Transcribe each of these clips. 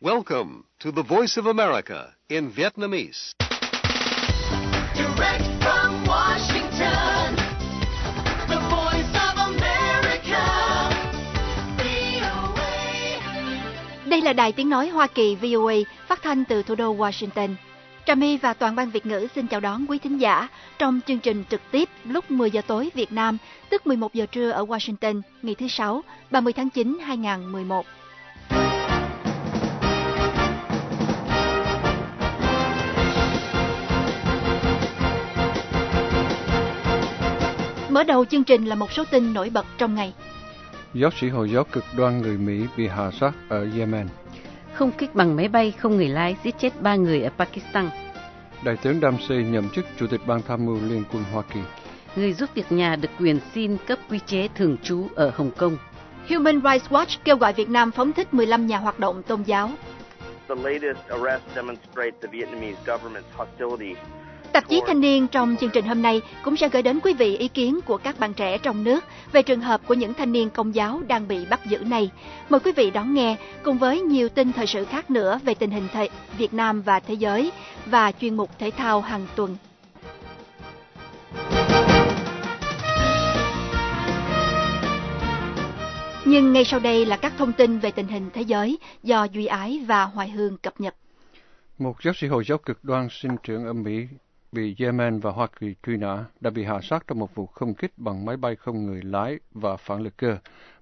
Welcome to the Voice of America in Vietnamese. Direct from Washington, the voice of America, VOA. Đây là đài tiếng nói Hoa Kỳ VOA phát thanh từ thủ đô Washington. Trà My và toàn ban Việt ngữ xin chào đón quý thính giả trong chương trình trực tiếp lúc 10 giờ tối Việt Nam, tức 11 giờ trưa ở Washington, ngày thứ Sáu, 30 tháng 9, 2011. Mở đầu chương trình là một số tin nổi bật trong ngày. Giáo sĩ Hồi giáo cực đoan người Mỹ bị hạ sát ở Yemen. Không kích bằng máy bay không người lái giết chết ba người ở Pakistan. Đại tướng Dempsey nhậm chức Chủ tịch Ban Tham mưu Liên quân Hoa Kỳ. Người giúp việc nhà được quyền xin cấp quy chế thường trú ở Hồng Kông. Human Rights Watch kêu gọi Việt Nam phóng thích 15 nhà hoạt động tôn giáo. The latest arrests demonstrate the Vietnamese government's hostility. Tạp chí Thanh niên trong chương trình hôm nay cũng sẽ gửi đến quý vị ý kiến của các bạn trẻ trong nước về trường hợp của những thanh niên công giáo đang bị bắt giữ này. Mời quý vị đón nghe cùng với nhiều tin thời sự khác nữa về tình hình thể Việt Nam và thế giới và chuyên mục thể thao hàng tuần. Nhưng ngay sau đây là các thông tin về tình hình thế giới do Duy Ái và Hoài Hương cập nhật. Một giáo sĩ Hồi giáo cực đoan sinh trưởng ở Mỹ bị Yemen và Hoa Kỳ truy nã đã bị hạ sát trong một vụ không kích bằng máy bay không người lái và phản lực cơ,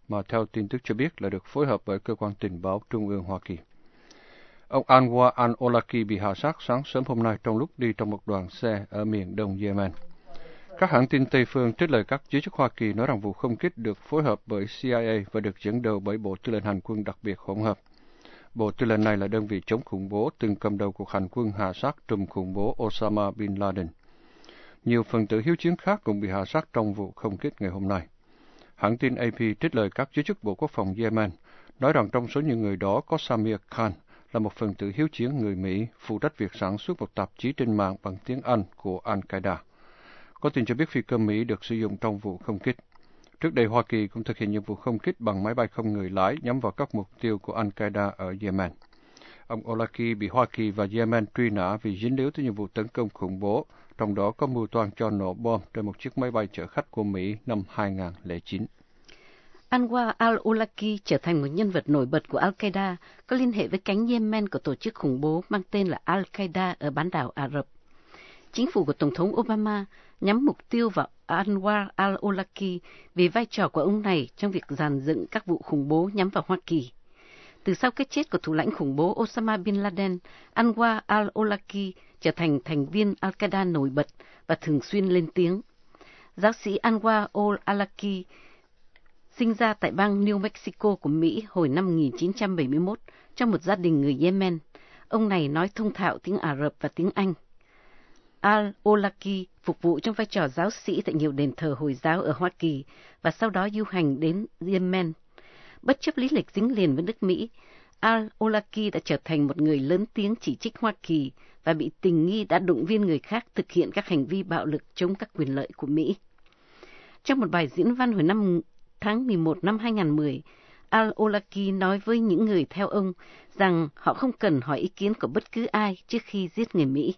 mà theo tin tức cho biết là được phối hợp bởi cơ quan tình báo Trung ương Hoa Kỳ. Ông Anwar al-Olaki bị hạ sát sáng sớm hôm nay trong lúc đi trong một đoàn xe ở miền đông Yemen. Các hãng tin Tây phương trích lời các giới chức Hoa Kỳ nói rằng vụ không kích được phối hợp bởi CIA và được dẫn đầu bởi Bộ Tư lệnh Hành quân đặc biệt hỗn hợp. Bộ Tư lệnh này là đơn vị chống khủng bố từng cầm đầu cuộc hành quân hạ sát trùm khủng bố Osama Bin Laden. Nhiều phần tử hiếu chiến khác cũng bị hạ sát trong vụ không kích ngày hôm nay. Hãng tin AP trích lời các giới chức Bộ Quốc phòng Yemen, nói rằng trong số những người đó có Samir Khan, là một phần tử hiếu chiến người Mỹ phụ trách việc sản xuất một tạp chí trên mạng bằng tiếng Anh của Al-Qaeda. Có tin cho biết phi cơ Mỹ được sử dụng trong vụ không kích. Trước đây, Hoa Kỳ cũng thực hiện nhiệm vụ không kích bằng máy bay không người lái nhắm vào các mục tiêu của Al-Qaeda ở Yemen. Ông Olaki bị Hoa Kỳ và Yemen truy nã vì dính líu tới nhiệm vụ tấn công khủng bố, trong đó có mưu toan cho nổ bom trên một chiếc máy bay chở khách của Mỹ năm 2009. Anwar al-Awlaki trở thành một nhân vật nổi bật của Al-Qaeda, có liên hệ với cánh Yemen của tổ chức khủng bố mang tên là Al-Qaeda ở bán đảo Ả Rập. Chính phủ của Tổng thống Obama nhắm mục tiêu vào Anwar al-Awlaki vì vai trò của ông này trong việc dàn dựng các vụ khủng bố nhắm vào Hoa Kỳ. Từ sau cái chết của thủ lãnh khủng bố Osama Bin Laden, Anwar al-Awlaki trở thành thành viên Al-Qaeda nổi bật và thường xuyên lên tiếng. Giáo sĩ Anwar al-Awlaki sinh ra tại bang New Mexico của Mỹ hồi năm 1971 trong một gia đình người Yemen. Ông này nói thông thạo tiếng Ả Rập và tiếng Anh. Al-Olaki phục vụ trong vai trò giáo sĩ tại nhiều đền thờ Hồi giáo ở Hoa Kỳ và sau đó du hành đến Yemen. Bất chấp lý lịch dính liền với nước Mỹ, Al-Olaki đã trở thành một người lớn tiếng chỉ trích Hoa Kỳ và bị tình nghi đã động viên người khác thực hiện các hành vi bạo lực chống các quyền lợi của Mỹ. Trong một bài diễn văn hồi năm tháng 11 năm 2010, Al-Olaki nói với những người theo ông rằng họ không cần hỏi ý kiến của bất cứ ai trước khi giết người Mỹ.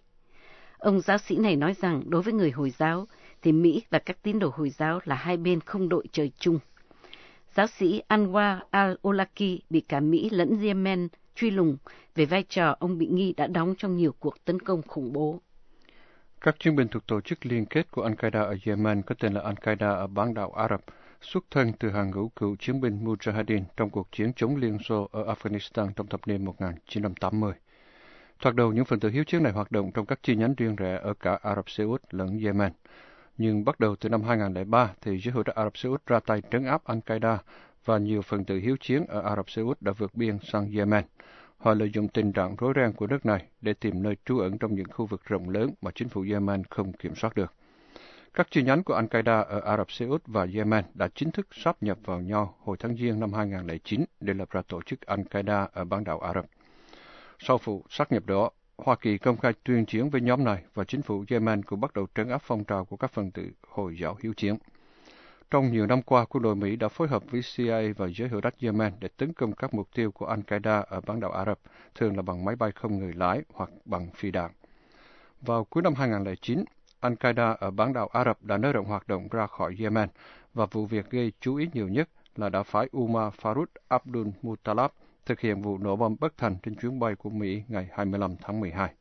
Ông giáo sĩ này nói rằng đối với người Hồi giáo thì Mỹ và các tín đồ Hồi giáo là hai bên không đội trời chung. Giáo sĩ Anwar al-Olaki bị cả Mỹ lẫn Yemen truy lùng về vai trò ông bị nghi đã đóng trong nhiều cuộc tấn công khủng bố. Các chiến binh thuộc tổ chức liên kết của Al-Qaeda ở Yemen có tên là Al-Qaeda ở bán đảo Ả Rập, xuất thân từ hàng ngũ cựu chiến binh Mujahideen trong cuộc chiến chống Liên Xô ở Afghanistan trong thập niên 1980. Thoạt đầu, những phần tử hiếu chiến này hoạt động trong các chi nhánh riêng rẽ ở cả Ả Rập Xê Út lẫn Yemen. Nhưng bắt đầu từ năm 2003 thì giới hữu Ả Rập Xê Út ra tay trấn áp Al-Qaeda và nhiều phần tử hiếu chiến ở Ả Rập Xê Út đã vượt biên sang Yemen. Họ lợi dụng tình trạng rối ren của nước này để tìm nơi trú ẩn trong những khu vực rộng lớn mà chính phủ Yemen không kiểm soát được. Các chi nhánh của Al-Qaeda ở Ả Rập Xê Út và Yemen đã chính thức sáp nhập vào nhau hồi tháng Giêng năm 2009 để lập ra tổ chức Al-Qaeda ở bán đảo Ả Rập. Sau vụ sát nhập đó, Hoa Kỳ công khai tuyên chiến với nhóm này và chính phủ Yemen cũng bắt đầu trấn áp phong trào của các phần tử Hồi giáo hiếu chiến. trong nhiều năm qua, quân đội Mỹ đã phối hợp với CIA và giới hữu trách Yemen để tấn công các mục tiêu của Al-Qaeda ở bán đảo Ả Rập, thường là bằng máy bay không người lái hoặc bằng phi đạn. Vào cuối năm 2009, Al-Qaeda ở bán đảo Ả Rập đã nới rộng hoạt động ra khỏi Yemen và vụ việc gây chú ý nhiều nhất là đã phái Umar Farouk Abdul Muttalab thực hiện vụ nổ bom bất thành trên chuyến bay của Mỹ ngày 25 tháng 12.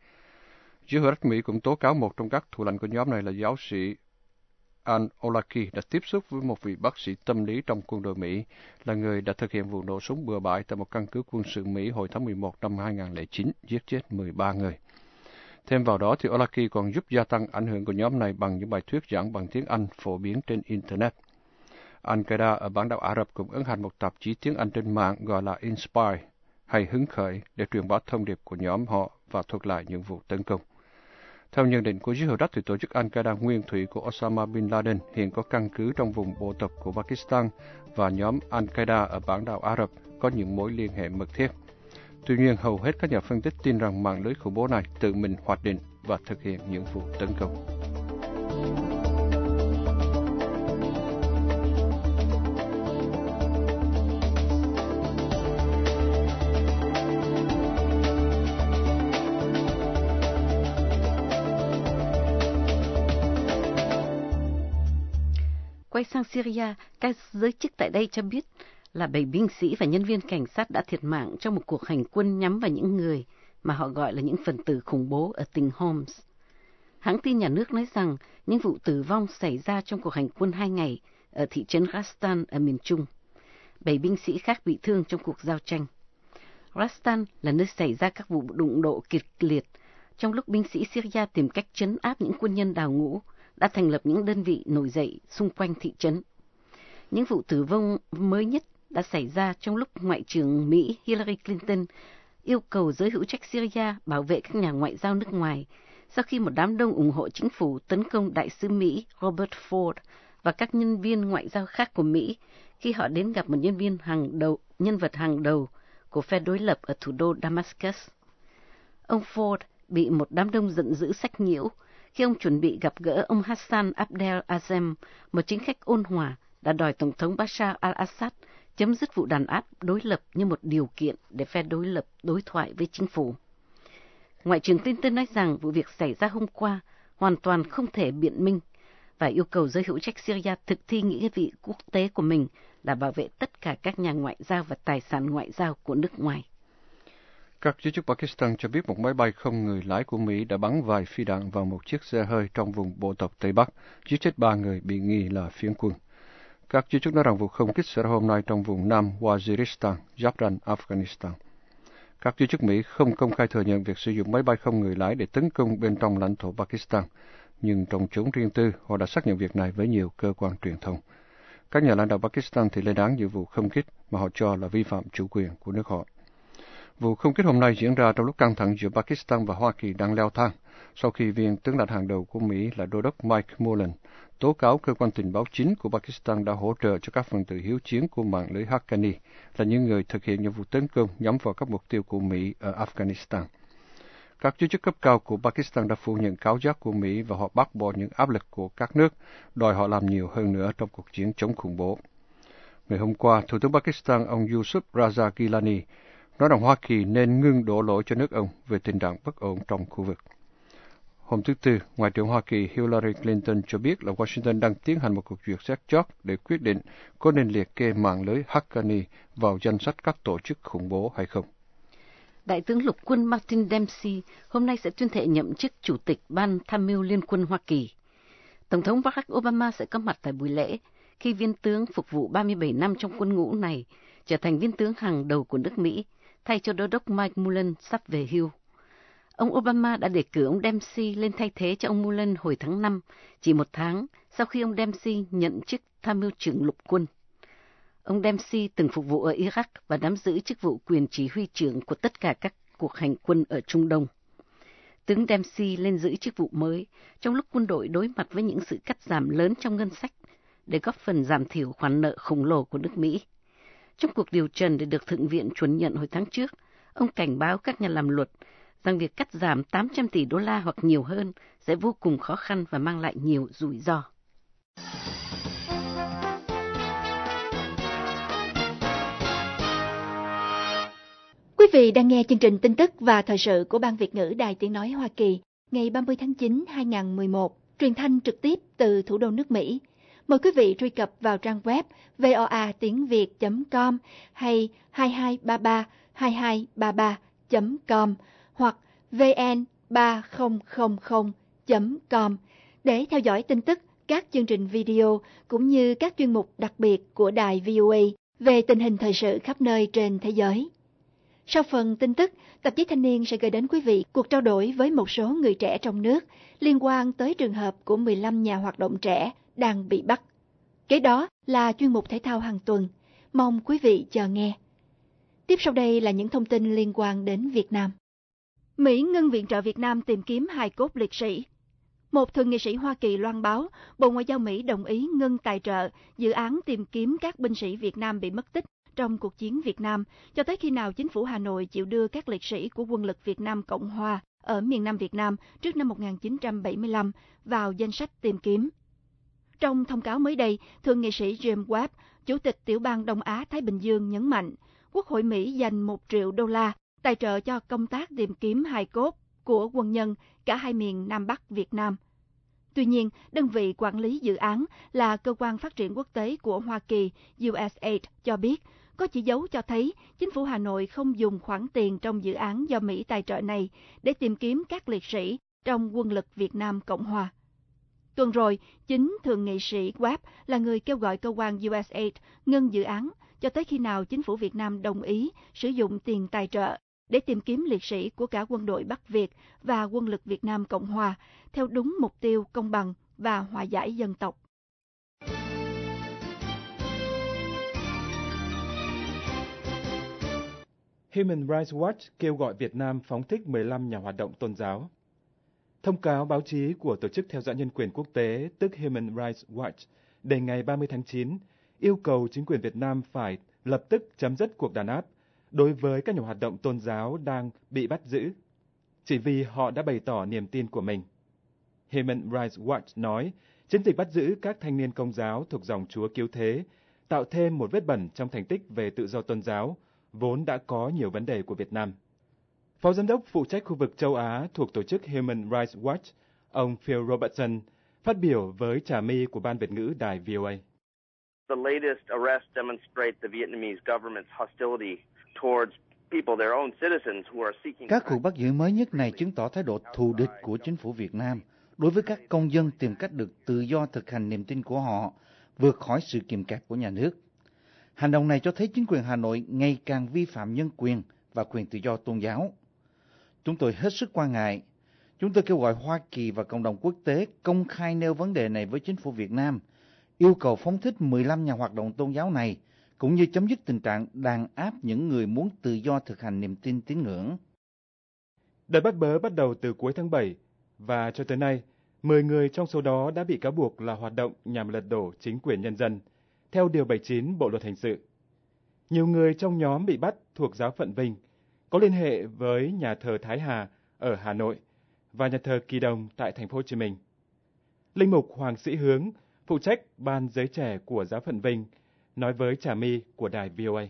Giới hữu trách Mỹ cũng tố cáo một trong các thủ lãnh của nhóm này là giáo sĩ Al-Olaki đã tiếp xúc với một vị bác sĩ tâm lý trong quân đội Mỹ, là người đã thực hiện vụ nổ súng bừa bãi tại một căn cứ quân sự Mỹ hồi tháng 11 năm 2009, giết chết 13 người. Thêm vào đó thì Olaki còn giúp gia tăng ảnh hưởng của nhóm này bằng những bài thuyết giảng bằng tiếng Anh phổ biến trên Internet. Al-Qaeda ở bán đảo Ả Rập cũng ứng hành một tạp chí tiếng Anh trên mạng gọi là Inspire, hay hứng khởi để truyền bá thông điệp của nhóm họ và thuật lại những vụ tấn công. Theo nhận định của giới hữu đất, thì tổ chức Al-Qaeda nguyên thủy của Osama Bin Laden hiện có căn cứ trong vùng bộ tộc của Pakistan và nhóm Al-Qaeda ở bán đảo Ả Rập có những mối liên hệ mật thiết. Tuy nhiên, hầu hết các nhà phân tích tin rằng mạng lưới khủng bố này tự mình hoạch định và thực hiện những vụ tấn công. Quay sang Syria, các giới chức tại đây cho biết là bảy binh sĩ và nhân viên cảnh sát đã thiệt mạng trong một cuộc hành quân nhắm vào những người mà họ gọi là những phần tử khủng bố ở tỉnh Homs. Hãng tin nhà nước nói rằng những vụ tử vong xảy ra trong cuộc hành quân hai ngày ở thị trấn Rastan ở miền Trung. Bảy binh sĩ khác bị thương trong cuộc giao tranh. Rastan là nơi xảy ra các vụ đụng độ kịch liệt trong lúc binh sĩ Syria tìm cách chấn áp những quân nhân đào ngũ đã thành lập những đơn vị nổi dậy xung quanh thị trấn. Những vụ tử vong mới nhất đã xảy ra trong lúc Ngoại trưởng Mỹ Hillary Clinton yêu cầu giới hữu trách Syria bảo vệ các nhà ngoại giao nước ngoài sau khi một đám đông ủng hộ chính phủ tấn công đại sứ Mỹ Robert Ford và các nhân viên ngoại giao khác của Mỹ khi họ đến gặp một nhân viên hàng đầu, nhân vật hàng đầu của phe đối lập ở thủ đô Damascus. Ông Ford bị một đám đông giận dữ sách nhiễu khi ông chuẩn bị gặp gỡ ông Hassan Abdel Azem, một chính khách ôn hòa đã đòi Tổng thống Bashar al-Assad chấm dứt vụ đàn áp đối lập như một điều kiện để phe đối lập đối thoại với chính phủ. Ngoại trưởng Clinton nói rằng vụ việc xảy ra hôm qua hoàn toàn không thể biện minh và yêu cầu giới hữu trách Syria thực thi nghĩa vị quốc tế của mình là bảo vệ tất cả các nhà ngoại giao và tài sản ngoại giao của nước ngoài. Các giới chức Pakistan cho biết một máy bay không người lái của Mỹ đã bắn vài phi đạn vào một chiếc xe hơi trong vùng bộ tộc Tây Bắc, giết chết ba người bị nghi là phiến quân. Các giới chức nói rằng vụ không kích xảy ra hôm nay trong vùng Nam Waziristan, giáp ranh Afghanistan. Các giới chức Mỹ không công khai thừa nhận việc sử dụng máy bay không người lái để tấn công bên trong lãnh thổ Pakistan, nhưng trong chốn riêng tư, họ đã xác nhận việc này với nhiều cơ quan truyền thông. Các nhà lãnh đạo Pakistan thì lên án những vụ không kích mà họ cho là vi phạm chủ quyền của nước họ. Vụ không kích hôm nay diễn ra trong lúc căng thẳng giữa Pakistan và Hoa Kỳ đang leo thang, sau khi viên tướng lãnh hàng đầu của Mỹ là Đô đốc Mike Mullen tố cáo cơ quan tình báo chính của Pakistan đã hỗ trợ cho các phần tử hiếu chiến của mạng lưới Haqqani là những người thực hiện những vụ tấn công nhắm vào các mục tiêu của Mỹ ở Afghanistan. Các giới chức cấp cao của Pakistan đã phủ nhận cáo giác của Mỹ và họ bác bỏ những áp lực của các nước, đòi họ làm nhiều hơn nữa trong cuộc chiến chống khủng bố. Ngày hôm qua, Thủ tướng Pakistan ông Yusuf Raza Gilani nói rằng Hoa Kỳ nên ngưng đổ lỗi cho nước ông về tình trạng bất ổn trong khu vực. Hôm thứ Tư, Ngoại trưởng Hoa Kỳ Hillary Clinton cho biết là Washington đang tiến hành một cuộc duyệt xét chót để quyết định có nên liệt kê mạng lưới Haqqani vào danh sách các tổ chức khủng bố hay không. Đại tướng lục quân Martin Dempsey hôm nay sẽ tuyên thệ nhậm chức Chủ tịch Ban Tham mưu Liên quân Hoa Kỳ. Tổng thống Barack Obama sẽ có mặt tại buổi lễ khi viên tướng phục vụ 37 năm trong quân ngũ này trở thành viên tướng hàng đầu của nước Mỹ, thay cho đô đốc Mike Mullen sắp về hưu. Ông Obama đã đề cử ông Dempsey lên thay thế cho ông Mullen hồi tháng 5, chỉ một tháng sau khi ông Dempsey nhận chức tham mưu trưởng lục quân. Ông Dempsey từng phục vụ ở Iraq và nắm giữ chức vụ quyền chỉ huy trưởng của tất cả các cuộc hành quân ở Trung Đông. Tướng Dempsey lên giữ chức vụ mới trong lúc quân đội đối mặt với những sự cắt giảm lớn trong ngân sách để góp phần giảm thiểu khoản nợ khổng lồ của nước Mỹ. Trong cuộc điều trần để được Thượng viện chuẩn nhận hồi tháng trước, ông cảnh báo các nhà làm luật rằng việc cắt giảm 800 tỷ đô la hoặc nhiều hơn sẽ vô cùng khó khăn và mang lại nhiều rủi ro. Quý vị đang nghe chương trình tin tức và thời sự của Ban Việt ngữ Đài Tiếng Nói Hoa Kỳ ngày 30 tháng 9, 2011, truyền thanh trực tiếp từ thủ đô nước Mỹ. Mời quý vị truy cập vào trang web voa tiếng việt.com hay 2233 2233.com hoặc vn 3000.com để theo dõi tin tức, các chương trình video cũng như các chuyên mục đặc biệt của đài VOA về tình hình thời sự khắp nơi trên thế giới. Sau phần tin tức, tạp chí Thanh niên sẽ gửi đến quý vị cuộc trao đổi với một số người trẻ trong nước liên quan tới trường hợp của 15 nhà hoạt động trẻ đang bị bắt. Kế đó là chuyên mục thể thao hàng tuần. Mong quý vị chờ nghe. Tiếp sau đây là những thông tin liên quan đến Việt Nam. Mỹ ngưng viện trợ Việt Nam tìm kiếm hài cốt liệt sĩ. Một thượng nghị sĩ Hoa Kỳ loan báo, Bộ Ngoại giao Mỹ đồng ý ngưng tài trợ dự án tìm kiếm các binh sĩ Việt Nam bị mất tích trong cuộc chiến Việt Nam cho tới khi nào chính phủ Hà Nội chịu đưa các liệt sĩ của quân lực Việt Nam Cộng Hòa ở miền Nam Việt Nam trước năm 1975 vào danh sách tìm kiếm. Trong thông cáo mới đây, Thượng nghị sĩ James Webb, Chủ tịch Tiểu bang Đông Á-Thái Bình Dương nhấn mạnh, Quốc hội Mỹ dành một triệu đô la tài trợ cho công tác tìm kiếm hài cốt của quân nhân cả hai miền Nam Bắc Việt Nam. Tuy nhiên, đơn vị quản lý dự án là Cơ quan Phát triển Quốc tế của Hoa Kỳ USAID cho biết có chỉ dấu cho thấy chính phủ Hà Nội không dùng khoản tiền trong dự án do Mỹ tài trợ này để tìm kiếm các liệt sĩ trong quân lực Việt Nam Cộng Hòa. Tuần rồi, chính Thượng nghị sĩ Webb là người kêu gọi cơ quan USAID ngưng dự án cho tới khi nào chính phủ Việt Nam đồng ý sử dụng tiền tài trợ để tìm kiếm liệt sĩ của cả quân đội Bắc Việt và quân lực Việt Nam Cộng Hòa theo đúng mục tiêu công bằng và hòa giải dân tộc. Human Rights Watch kêu gọi Việt Nam phóng thích 15 nhà hoạt động tôn giáo. Thông cáo báo chí của Tổ chức Theo dõi Nhân quyền Quốc tế, tức Human Rights Watch, đề ngày 30 tháng 9, yêu cầu chính quyền Việt Nam phải lập tức chấm dứt cuộc đàn áp đối với các nhà hoạt động tôn giáo đang bị bắt giữ, chỉ vì họ đã bày tỏ niềm tin của mình. Human Rights Watch nói, chiến dịch bắt giữ các thanh niên công giáo thuộc dòng Chúa Cứu Thế tạo thêm một vết bẩn trong thành tích về tự do tôn giáo, vốn đã có nhiều vấn đề của Việt Nam. Phó Giám đốc phụ trách khu vực châu Á thuộc tổ chức Human Rights Watch, ông Phil Robertson, phát biểu với trà mi của Ban Việt ngữ Đài VOA. The latest arrests demonstrate the Vietnamese government's hostility towards Các cuộc bắt giữ mới nhất này chứng tỏ thái độ thù địch của chính phủ Việt Nam đối với các công dân tìm cách được tự do thực hành niềm tin của họ vượt khỏi sự kiềm kẹp của nhà nước. Hành động này cho thấy chính quyền Hà Nội ngày càng vi phạm nhân quyền và quyền tự do tôn giáo. Chúng tôi hết sức quan ngại. Chúng tôi kêu gọi Hoa Kỳ và cộng đồng quốc tế công khai nêu vấn đề này với chính phủ Việt Nam, yêu cầu phóng thích 15 nhà hoạt động tôn giáo này, cũng như chấm dứt tình trạng đàn áp những người muốn tự do thực hành niềm tin tín ngưỡng. Đợt bắt bớ bắt đầu từ cuối tháng 7 và cho tới nay, 10 người trong số đó đã bị cáo buộc là hoạt động nhằm lật đổ chính quyền nhân dân, theo Điều 79 Bộ Luật Hình sự. Nhiều người trong nhóm bị bắt thuộc giáo phận Vinh, có liên hệ với nhà thờ Thái Hà ở Hà Nội và nhà thờ Kỳ Đồng tại thành phố Hồ Chí Minh. Linh mục Hoàng Sĩ Hướng, phụ trách ban giới trẻ của giáo phận Vinh, nói với Trà My của đài VOA.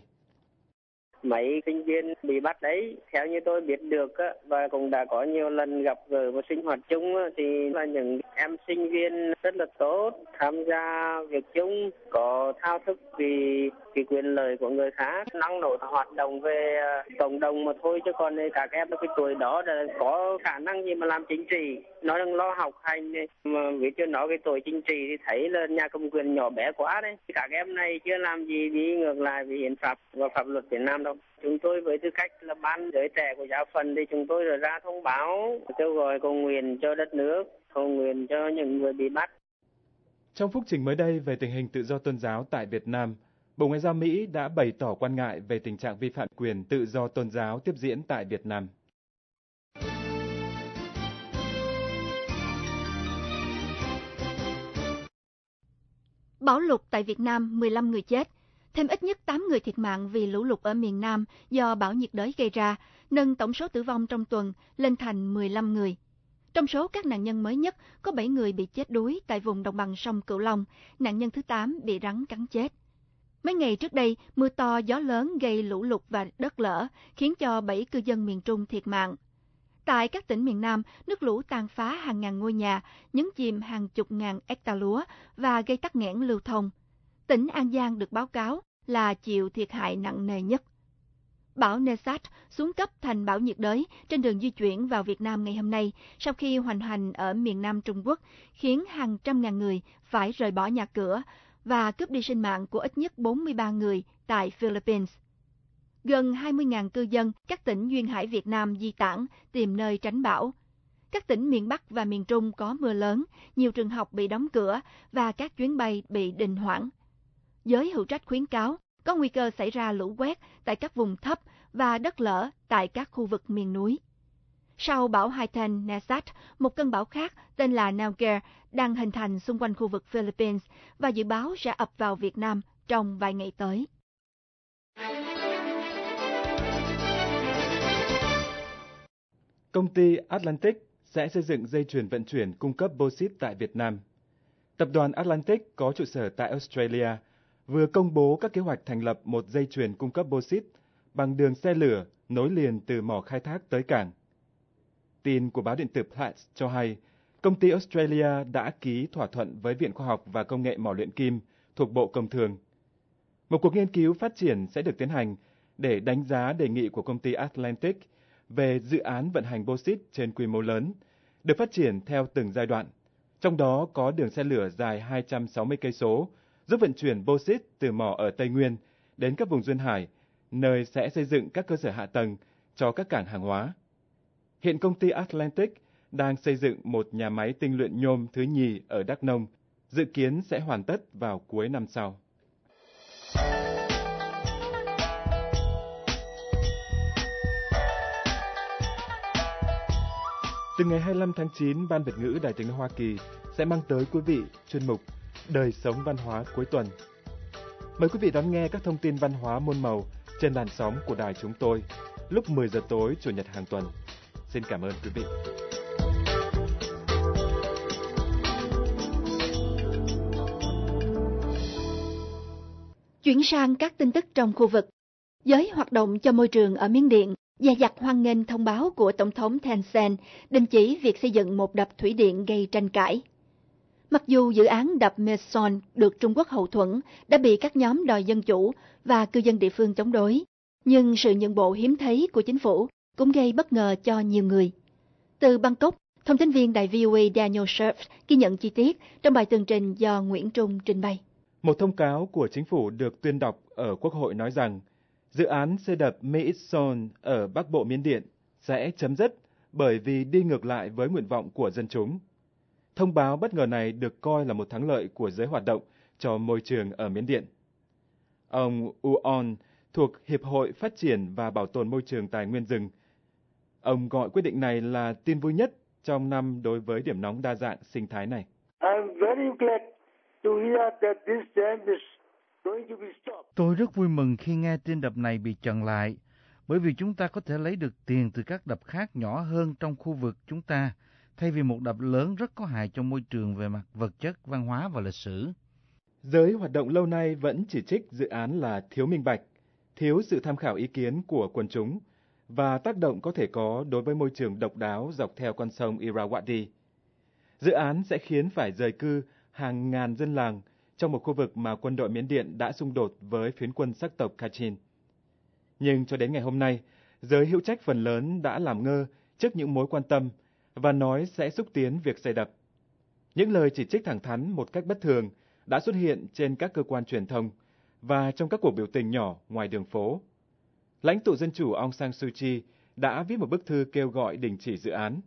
mấy sinh viên bị bắt đấy theo như tôi biết được và cũng đã có nhiều lần gặp gỡ và sinh hoạt chung thì là những em sinh viên rất là tốt tham gia việc chung có thao thức vì cái quyền lợi của người khác. Năng nổ hoạt động về à, cộng đồng mà thôi chứ còn các em ở cái tuổi đó là có khả năng gì mà làm chính trị. Nó đang lo học hành này. mà vì chưa nói cái tuổi chính trị thì thấy là nhà cầm quyền nhỏ bé quá đấy. Các em này chưa làm gì đi ngược lại với hiến pháp và pháp luật Việt Nam đâu. Chúng tôi với tư cách là ban giới trẻ của giáo phận thì chúng tôi đã ra thông báo kêu gọi cầu nguyện cho đất nước cầu nguyện cho những người bị bắt. Trong phúc trình mới đây về tình hình tự do tôn giáo tại Việt Nam, Bộ Ngoại giao Mỹ đã bày tỏ quan ngại về tình trạng vi phạm quyền tự do tôn giáo tiếp diễn tại Việt Nam. Bão lụt tại Việt Nam 15 người chết, thêm ít nhất 8 người thiệt mạng vì lũ lụt ở miền Nam do bão nhiệt đới gây ra, nâng tổng số tử vong trong tuần lên thành 15 người. Trong số các nạn nhân mới nhất, có 7 người bị chết đuối tại vùng đồng bằng sông Cửu Long, nạn nhân thứ 8 bị rắn cắn chết. Mấy ngày trước đây, mưa to gió lớn gây lũ lụt và đất lở, khiến cho bảy cư dân miền Trung thiệt mạng. Tại các tỉnh miền Nam, nước lũ tàn phá hàng ngàn ngôi nhà, nhấn chìm hàng chục ngàn hecta lúa và gây tắc nghẽn lưu thông. Tỉnh An Giang được báo cáo là chịu thiệt hại nặng nề nhất. Bão Nesat xuống cấp thành bão nhiệt đới trên đường di chuyển vào Việt Nam ngày hôm nay sau khi hoành hành ở miền Nam Trung Quốc, khiến hàng trăm ngàn người phải rời bỏ nhà cửa và cướp đi sinh mạng của ít nhất 43 người tại Philippines. Gần 20.000 cư dân các tỉnh duyên hải Việt Nam di tản tìm nơi tránh bão. Các tỉnh miền Bắc và miền Trung có mưa lớn, nhiều trường học bị đóng cửa và các chuyến bay bị đình hoãn. Giới hữu trách khuyến cáo có nguy cơ xảy ra lũ quét tại các vùng thấp và đất lở tại các khu vực miền núi. Sau bão Haitan Nesat, một cơn bão khác tên là Nauger đang hình thành xung quanh khu vực Philippines và dự báo sẽ ập vào Việt Nam trong vài ngày tới. Công ty Atlantic sẽ xây dựng dây chuyền vận chuyển cung cấp bauxit tại Việt Nam. Tập đoàn Atlantic có trụ sở tại Australia vừa công bố các kế hoạch thành lập một dây chuyền cung cấp bauxit bằng đường xe lửa nối liền từ mỏ khai thác tới cảng. Tin của báo điện tử Platts cho hay, công ty Australia đã ký thỏa thuận với Viện Khoa học và Công nghệ Mỏ luyện kim thuộc Bộ Công Thương. Một cuộc nghiên cứu phát triển sẽ được tiến hành để đánh giá đề nghị của công ty Atlantic về dự án vận hành bauxit trên quy mô lớn, được phát triển theo từng giai đoạn. Trong đó có đường xe lửa dài 260 cây số, giúp vận chuyển bauxit từ mỏ ở Tây Nguyên đến các vùng duyên hải, nơi sẽ xây dựng các cơ sở hạ tầng cho các cảng hàng hóa. Hiện công ty Atlantic đang xây dựng một nhà máy tinh luyện nhôm thứ nhì ở Đắk Nông, dự kiến sẽ hoàn tất vào cuối năm sau. Từ ngày 25 tháng 9, Ban Việt ngữ Đài tiếng Hoa Kỳ sẽ mang tới quý vị chuyên mục Đời sống văn hóa cuối tuần. Mời quý vị đón nghe các thông tin văn hóa môn màu trên làn sóng của đài chúng tôi lúc 10 giờ tối Chủ nhật hàng tuần. Xin cảm ơn quý vị. Chuyển sang các tin tức trong khu vực. Giới hoạt động cho môi trường ở Miến Điện dè dặt hoan nghênh thông báo của Tổng thống Thein Sein đình chỉ việc xây dựng một đập thủy điện gây tranh cãi. Mặc dù dự án đập meson được Trung Quốc hậu thuẫn đã bị các nhóm đòi dân chủ và cư dân địa phương chống đối, nhưng sự nhượng bộ hiếm thấy của chính phủ cũng gây bất ngờ cho nhiều người. Từ Bangkok, thông tin viên đài VOA Daniel Scherf ghi nhận chi tiết trong bài tường trình do Nguyễn Trung trình bày. Một thông cáo của chính phủ được tuyên đọc ở Quốc hội nói rằng, dự án xây đập Meitson ở Bắc Bộ Miến Điện sẽ chấm dứt bởi vì đi ngược lại với nguyện vọng của dân chúng. Thông báo bất ngờ này được coi là một thắng lợi của giới hoạt động cho môi trường ở Miến Điện. Ông Uon thuộc Hiệp hội Phát triển và Bảo tồn Môi trường Tài nguyên rừng. Ông gọi quyết định này là tin vui nhất trong năm đối với điểm nóng đa dạng sinh thái này. I'm very glad to hear that this dam is going to be stopped. Tôi rất vui mừng khi nghe tin đập này bị chặn lại, bởi vì chúng ta có thể lấy được tiền từ các đập khác nhỏ hơn trong khu vực chúng ta, thay vì một đập lớn rất có hại cho môi trường về mặt vật chất, văn hóa và lịch sử. Giới hoạt động lâu nay vẫn chỉ trích dự án là thiếu minh bạch, thiếu sự tham khảo ý kiến của quần chúng và tác động có thể có đối với môi trường độc đáo dọc theo con sông Irrawaddy. Dự án sẽ khiến phải rời cư hàng ngàn dân làng trong một khu vực mà quân đội Miến Điện đã xung đột với phiến quân sắc tộc Kachin. Nhưng cho đến ngày hôm nay, giới hữu trách phần lớn đã làm ngơ trước những mối quan tâm và nói sẽ xúc tiến việc xây đập. Những lời chỉ trích thẳng thắn một cách bất thường đã xuất hiện trên các cơ quan truyền thông và trong các cuộc biểu tình nhỏ ngoài đường phố. Lãnh tụ Dân chủ Aung San Suu Kyi đã viết một bức thư kêu gọi đình chỉ dự án.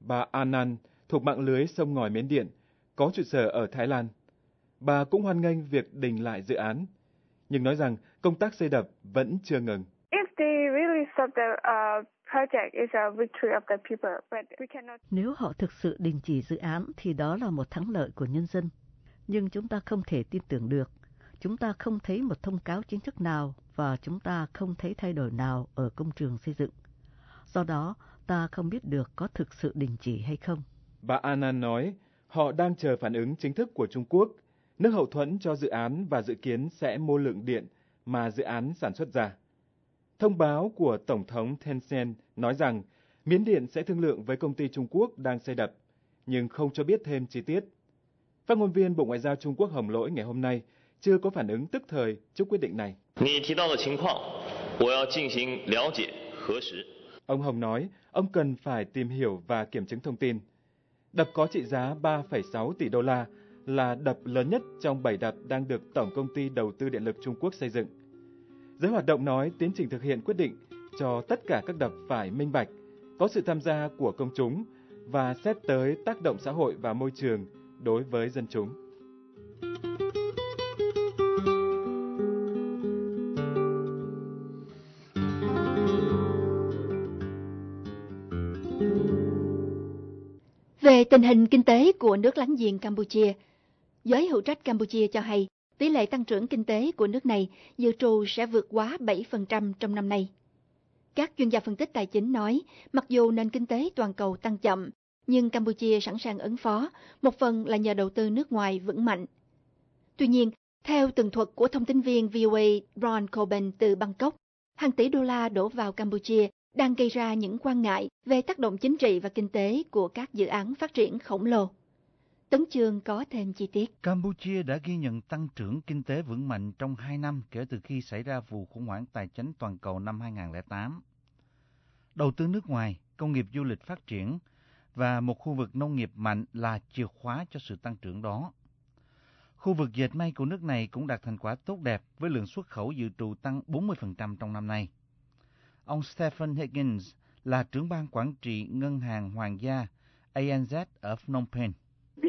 Bà Anand thuộc mạng lưới sông ngòi Miến Điện, có trụ sở ở Thái Lan. Bà cũng hoan nghênh việc đình lại dự án, nhưng nói rằng công tác xây đập vẫn chưa ngừng. Uh. Nếu họ thực sự đình chỉ dự án thì đó là một thắng lợi của nhân dân. Nhưng chúng ta không thể tin tưởng được. Chúng ta không thấy một thông cáo chính thức nào và chúng ta không thấy thay đổi nào ở công trường xây dựng. Do đó, ta không biết được có thực sự đình chỉ hay không. Bà Anand nói Họ đang chờ phản ứng chính thức của Trung Quốc, nước hậu thuẫn cho dự án và dự kiến sẽ mua lượng điện mà dự án sản xuất ra. Thông báo của Tổng thống Tencent nói rằng miến điện sẽ thương lượng với công ty Trung Quốc đang xây đập, nhưng không cho biết thêm chi tiết. Phát ngôn viên Bộ Ngoại giao Trung Quốc Hồng Lỗi ngày hôm nay chưa có phản ứng tức thời trước quyết định này. Ông Hồng nói, ông cần phải tìm hiểu và kiểm chứng thông tin. Đập có trị giá 3,6 tỷ đô la, là đập lớn nhất trong 7 đập đang được Tổng Công ty Đầu tư Điện lực Trung Quốc xây dựng. Giới hoạt động nói tiến trình thực hiện quyết định cho tất cả các đập phải minh bạch, có sự tham gia của công chúng và xét tới tác động xã hội và môi trường đối với dân chúng. Về tình hình kinh tế của nước láng giềng Campuchia, giới hữu trách Campuchia cho hay tỷ lệ tăng trưởng kinh tế của nước này dự trù sẽ vượt quá 7% trong năm nay. Các chuyên gia phân tích tài chính nói, mặc dù nền kinh tế toàn cầu tăng chậm, nhưng Campuchia sẵn sàng ứng phó, một phần là nhờ đầu tư nước ngoài vững mạnh. Tuy nhiên, theo tường thuật của thông tin viên VOA Ron Coben từ Bangkok, hàng tỷ đô la đổ vào Campuchia đang gây ra những quan ngại về tác động chính trị và kinh tế của các dự án phát triển khổng lồ. Tấn Chương có thêm chi tiết. Campuchia đã ghi nhận tăng trưởng kinh tế vững mạnh trong 2 năm kể từ khi xảy ra vụ khủng hoảng tài chính toàn cầu năm 2008. Đầu tư nước ngoài, công nghiệp du lịch phát triển và một khu vực nông nghiệp mạnh là chìa khóa cho sự tăng trưởng đó. Khu vực dệt may của nước này cũng đạt thành quả tốt đẹp với lượng xuất khẩu dự trù tăng 40% trong năm nay. Ông Stephen Higgins là trưởng ban quản trị Ngân hàng Hoàng gia ANZ ở Phnom Penh. The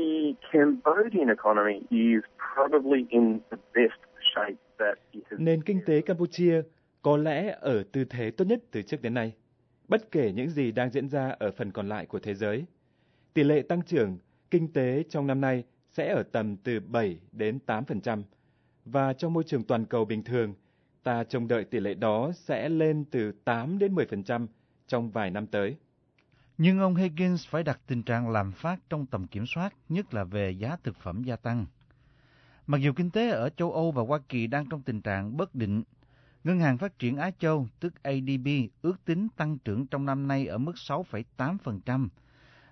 Cambodian economy is probably in the best shape that it has Nền kinh tế Campuchia có lẽ ở tư thế tốt nhất từ trước đến nay, bất kể những gì đang diễn ra ở phần còn lại của thế giới. Tỷ lệ tăng trưởng kinh tế trong năm nay sẽ ở tầm từ 7 đến 8%, và trong môi trường toàn cầu bình thường, ta trông đợi tỷ lệ đó sẽ lên từ 8 đến 10% trong vài năm tới. Nhưng ông Higgins phải đặt tình trạng lạm phát trong tầm kiểm soát, nhất là về giá thực phẩm gia tăng. Mặc dù kinh tế ở châu Âu và Hoa Kỳ đang trong tình trạng bất định, Ngân hàng Phát triển Á Châu, tức ADB, ước tính tăng trưởng trong năm nay ở mức 6,8%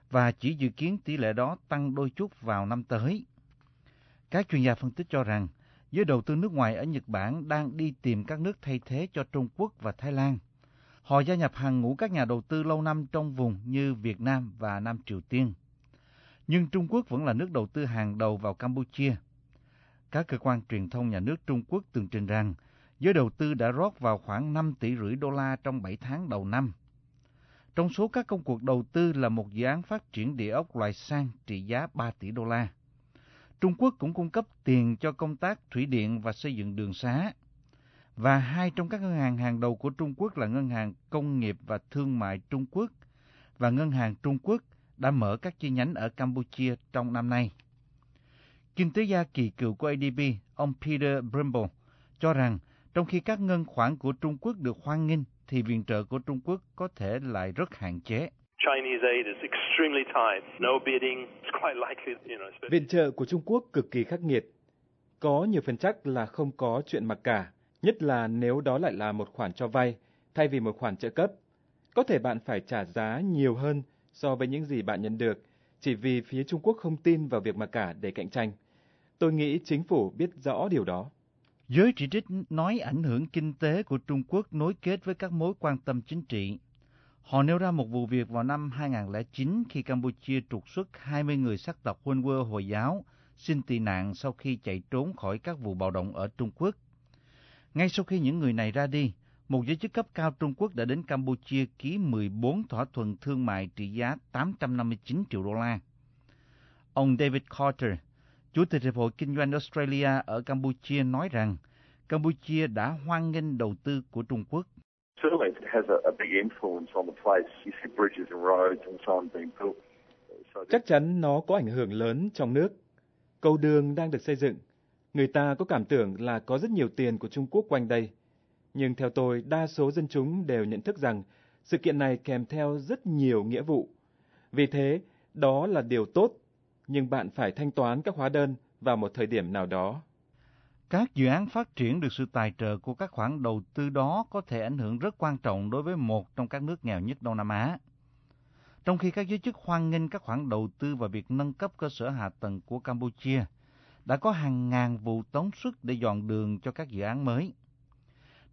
và chỉ dự kiến tỷ lệ đó tăng đôi chút vào năm tới. Các chuyên gia phân tích cho rằng, giới đầu tư nước ngoài ở Nhật Bản đang đi tìm các nước thay thế cho Trung Quốc và Thái Lan. Họ gia nhập hàng ngũ các nhà đầu tư lâu năm trong vùng như Việt Nam và Nam Triều Tiên. Nhưng Trung Quốc vẫn là nước đầu tư hàng đầu vào Campuchia. Các cơ quan truyền thông nhà nước Trung Quốc tường trình rằng, giới đầu tư đã rót vào khoảng 5 tỷ rưỡi đô la trong 7 tháng đầu năm. Trong số các công cuộc đầu tư là một dự án phát triển địa ốc loại sang trị giá 3 tỷ đô la. Trung Quốc cũng cung cấp tiền cho công tác thủy điện và xây dựng đường xá. Và hai trong các ngân hàng hàng đầu của Trung Quốc là Ngân hàng Công nghiệp và Thương mại Trung Quốc và Ngân hàng Trung Quốc đã mở các chi nhánh ở Campuchia trong năm nay. Kinh tế gia kỳ cựu của ADB, ông Peter Brimble, cho rằng trong khi các ngân khoản của Trung Quốc được hoan nghênh, thì viện trợ của Trung Quốc có thể lại rất hạn chế. Chinese aid is extremely tight. No bidding. It's quite likely, you know. especially- Viện trợ của Trung Quốc cực kỳ khắc nghiệt. Có nhiều phần chắc là không có chuyện mặc cả, nhất là nếu đó lại là một khoản cho vay thay vì một khoản trợ cấp. Có thể bạn phải trả giá nhiều hơn so với những gì bạn nhận được, chỉ vì phía Trung Quốc không tin vào việc mặc cả để cạnh tranh. Tôi nghĩ chính phủ biết rõ điều đó. Giới chỉ trích nói ảnh hưởng kinh tế của Trung Quốc nối kết với các mối quan tâm chính trị. Họ nêu ra một vụ việc vào năm 2009 khi Campuchia trục xuất 20 người sắc tộc Uyghur Hồi giáo xin tị nạn sau khi chạy trốn khỏi các vụ bạo động ở Trung Quốc. Ngay sau khi những người này ra đi, một giới chức cấp cao Trung Quốc đã đến Campuchia ký 14 thỏa thuận thương mại trị giá 859 triệu đô la. Ông David Carter, Chủ tịch Hiệp hội Kinh doanh Australia ở Campuchia nói rằng Campuchia đã hoan nghênh đầu tư của Trung Quốc. Certainly, it has a, a big influence on the place. You see bridges and roads and so on being built. Chắc chắn nó có ảnh hưởng lớn trong nước. Cầu đường đang được xây dựng. Người ta có cảm tưởng là có rất nhiều tiền của Trung Quốc quanh đây. Nhưng theo tôi, đa số dân chúng đều nhận thức rằng sự kiện này kèm theo rất nhiều nghĩa vụ. Vì thế, đó là điều tốt, nhưng bạn phải thanh toán các hóa đơn vào một thời điểm nào đó. Các dự án phát triển được sự tài trợ của các khoản đầu tư đó có thể ảnh hưởng rất quan trọng đối với một trong các nước nghèo nhất Đông Nam Á. Trong khi các giới chức hoan nghênh các khoản đầu tư vào việc nâng cấp cơ sở hạ tầng của Campuchia, đã có hàng ngàn vụ tống xuất để dọn đường cho các dự án mới.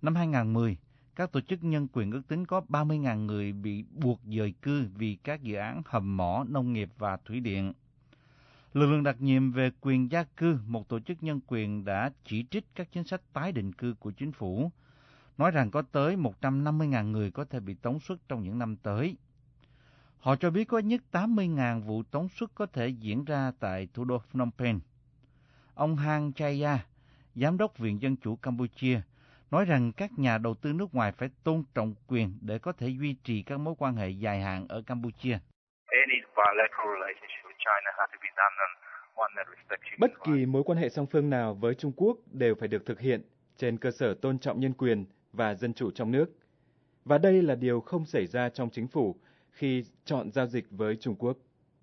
Năm 2010, các tổ chức nhân quyền ước tính có 30.000 người bị buộc dời cư vì các dự án hầm mỏ, nông nghiệp và thủy điện. Lực lượng đặc nhiệm về quyền gia cư, một tổ chức nhân quyền đã chỉ trích các chính sách tái định cư của chính phủ, nói rằng có tới 150.000 người có thể bị tống xuất trong những năm tới. Họ cho biết có nhất 80.000 vụ tống xuất có thể diễn ra tại thủ đô Phnom Penh. Ông Hang Chaya, Giám đốc Viện Dân Chủ Campuchia, nói rằng các nhà đầu tư nước ngoài phải tôn trọng quyền để có thể duy trì các mối quan hệ dài hạn ở Campuchia. Bất kỳ mối quan hệ song phương nào với Trung Quốc đều phải được thực hiện trên cơ sở tôn trọng nhân quyền và dân chủ trong nước. Và đây là điều không xảy ra trong chính phủ khi chọn giao dịch với Trung Quốc.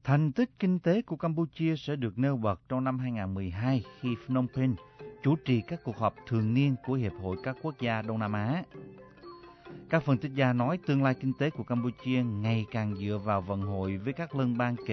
Thành tích kinh tế của Campuchia sẽ được nêu bật trong năm 2012 khi Phnom Penh chủ trì các cuộc họp thường niên của Hiệp hội các quốc gia Đông Nam Á. Các phân tích gia nói tương lai kinh tế của Campuchia ngày càng dựa vào vận hội với các lân bang kề